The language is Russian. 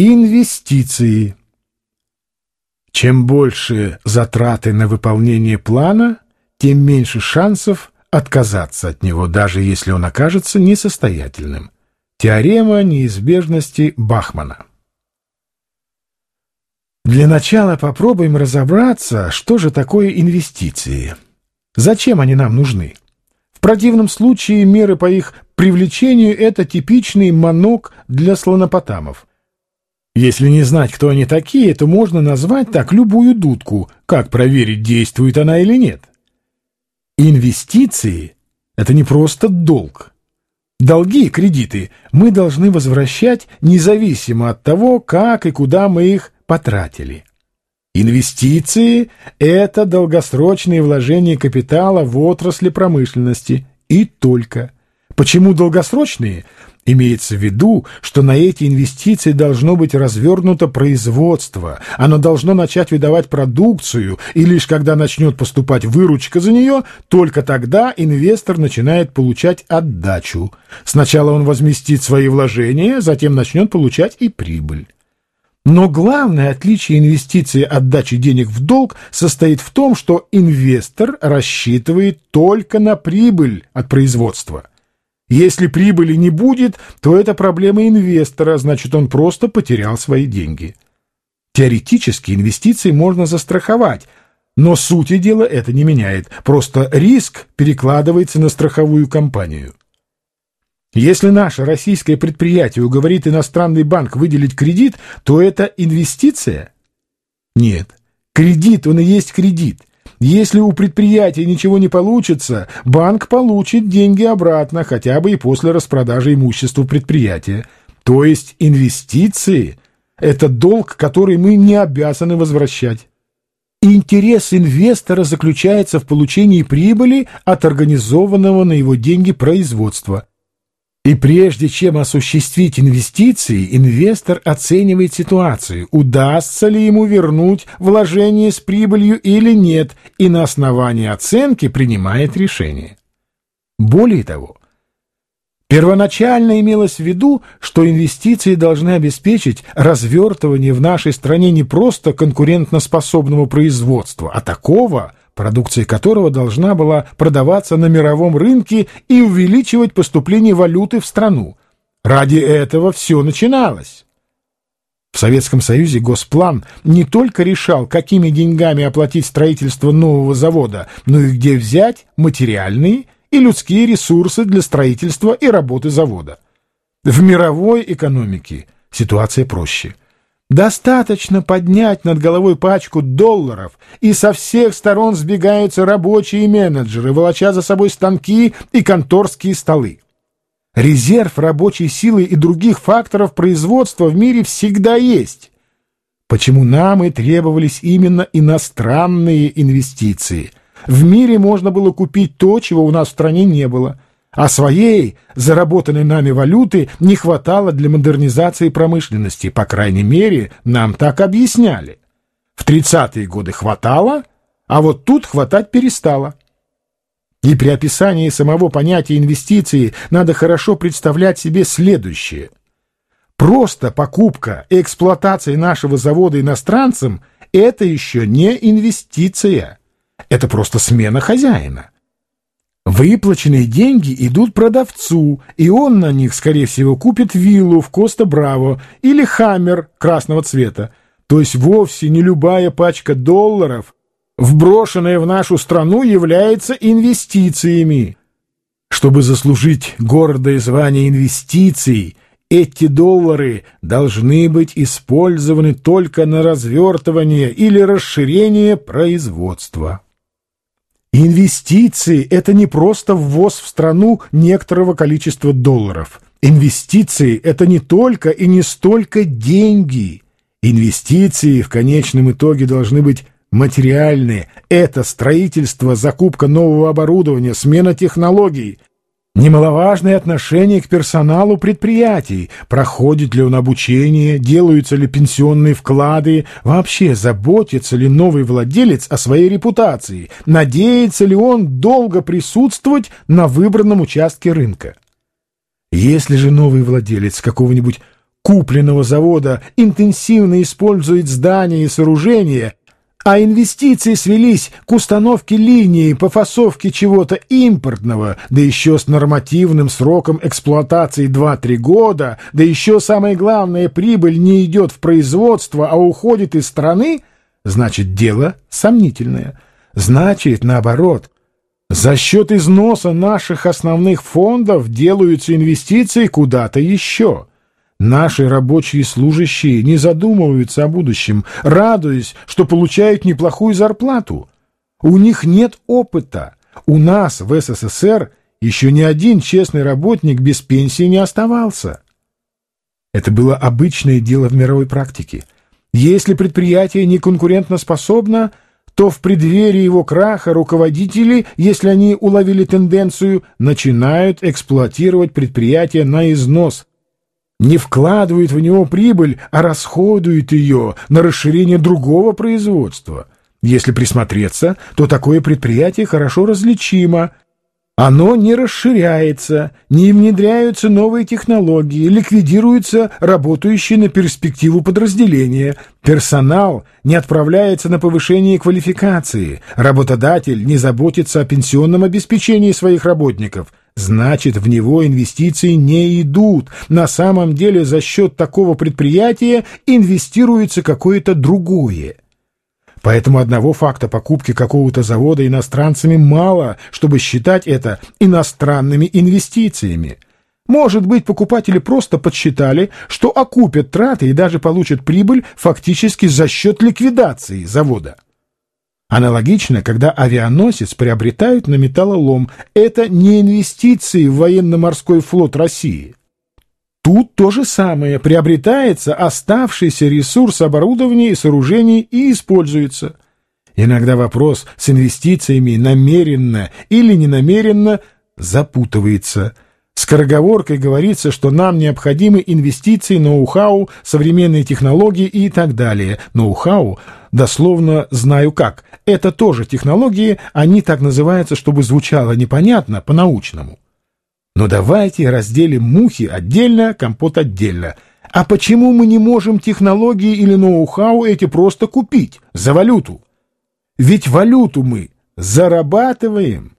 Инвестиции. Чем больше затраты на выполнение плана, тем меньше шансов отказаться от него, даже если он окажется несостоятельным. Теорема неизбежности Бахмана. Для начала попробуем разобраться, что же такое инвестиции. Зачем они нам нужны? В противном случае меры по их привлечению – это типичный манок для слонопотамов. Если не знать, кто они такие, то можно назвать так любую дудку, как проверить, действует она или нет. Инвестиции – это не просто долг. Долги и кредиты мы должны возвращать независимо от того, как и куда мы их потратили. Инвестиции – это долгосрочные вложения капитала в отрасли промышленности и только. Почему долгосрочные? Имеется в виду, что на эти инвестиции должно быть развернуто производство, оно должно начать выдавать продукцию, и лишь когда начнет поступать выручка за нее, только тогда инвестор начинает получать отдачу. Сначала он возместит свои вложения, затем начнет получать и прибыль. Но главное отличие инвестиции от дачи денег в долг состоит в том, что инвестор рассчитывает только на прибыль от производства – если прибыли не будет, то это проблема инвестора, значит, он просто потерял свои деньги. Теоретически инвестиции можно застраховать, но сути дела это не меняет, просто риск перекладывается на страховую компанию. Если наше российское предприятие уговорит иностранный банк выделить кредит, то это инвестиция? Нет. Кредит, он и есть кредит. Если у предприятия ничего не получится, банк получит деньги обратно, хотя бы и после распродажи имущества предприятия. То есть инвестиции – это долг, который мы не обязаны возвращать. Интерес инвестора заключается в получении прибыли от организованного на его деньги производства. И прежде чем осуществить инвестиции, инвестор оценивает ситуацию, удастся ли ему вернуть вложение с прибылью или нет, и на основании оценки принимает решение. Более того, первоначально имелось в виду, что инвестиции должны обеспечить развертывание в нашей стране не просто конкурентоспособного производства, а такого – продукция которого должна была продаваться на мировом рынке и увеличивать поступление валюты в страну. Ради этого все начиналось. В Советском Союзе Госплан не только решал, какими деньгами оплатить строительство нового завода, но и где взять материальные и людские ресурсы для строительства и работы завода. В мировой экономике ситуация проще – Достаточно поднять над головой пачку долларов, и со всех сторон сбегаются рабочие менеджеры, волоча за собой станки и конторские столы. Резерв рабочей силы и других факторов производства в мире всегда есть. Почему нам и требовались именно иностранные инвестиции? В мире можно было купить то, чего у нас в стране не было – а своей, заработанной нами валюты, не хватало для модернизации промышленности, по крайней мере, нам так объясняли. В 30-е годы хватало, а вот тут хватать перестало. И при описании самого понятия инвестиции надо хорошо представлять себе следующее. Просто покупка и эксплуатация нашего завода иностранцам – это еще не инвестиция. Это просто смена хозяина. Выплаченные деньги идут продавцу, и он на них, скорее всего, купит виллу в Коста-Браво или хаммер красного цвета. То есть вовсе не любая пачка долларов, вброшенная в нашу страну, является инвестициями. Чтобы заслужить гордое звание инвестиций, эти доллары должны быть использованы только на развертывание или расширение производства. Инвестиции – это не просто ввоз в страну некоторого количества долларов. Инвестиции – это не только и не столько деньги. Инвестиции в конечном итоге должны быть материальные. Это строительство, закупка нового оборудования, смена технологий. Немаловажное отношение к персоналу предприятий. Проходит ли он обучение, делаются ли пенсионные вклады, вообще заботится ли новый владелец о своей репутации, надеется ли он долго присутствовать на выбранном участке рынка. Если же новый владелец какого-нибудь купленного завода интенсивно использует здания и сооружения, а инвестиции свелись к установке линии по фасовке чего-то импортного, да еще с нормативным сроком эксплуатации 2-3 года, да еще самое главное, прибыль не идет в производство, а уходит из страны, значит, дело сомнительное. Значит, наоборот, за счет износа наших основных фондов делаются инвестиции куда-то еще. Наши рабочие служащие не задумываются о будущем, радуясь, что получают неплохую зарплату. У них нет опыта. У нас в СССР еще ни один честный работник без пенсии не оставался. Это было обычное дело в мировой практике. Если предприятие не конкурентоспособно, то в преддверии его краха руководители, если они уловили тенденцию, начинают эксплуатировать предприятие на износ, не вкладывают в него прибыль, а расходуют ее на расширение другого производства. Если присмотреться, то такое предприятие хорошо различимо. Оно не расширяется, не внедряются новые технологии, ликвидируются работающие на перспективу подразделения, персонал не отправляется на повышение квалификации, работодатель не заботится о пенсионном обеспечении своих работников – значит, в него инвестиции не идут. На самом деле за счет такого предприятия инвестируется какое-то другое. Поэтому одного факта покупки какого-то завода иностранцами мало, чтобы считать это иностранными инвестициями. Может быть, покупатели просто подсчитали, что окупят траты и даже получат прибыль фактически за счет ликвидации завода. Аналогично, когда авианосец приобретают на металлолом, это не инвестиции в военно-морской флот России. Тут то же самое, приобретается оставшийся ресурс оборудования и сооружений и используется. Иногда вопрос с инвестициями намеренно или ненамеренно запутывается – Скороговоркой говорится, что нам необходимы инвестиции, ноу-хау, современные технологии и так далее. Ноу-хау, дословно знаю как. Это тоже технологии, они так называются, чтобы звучало непонятно, по-научному. Но давайте разделим мухи отдельно, компот отдельно. А почему мы не можем технологии или ноу-хау эти просто купить за валюту? Ведь валюту мы зарабатываем.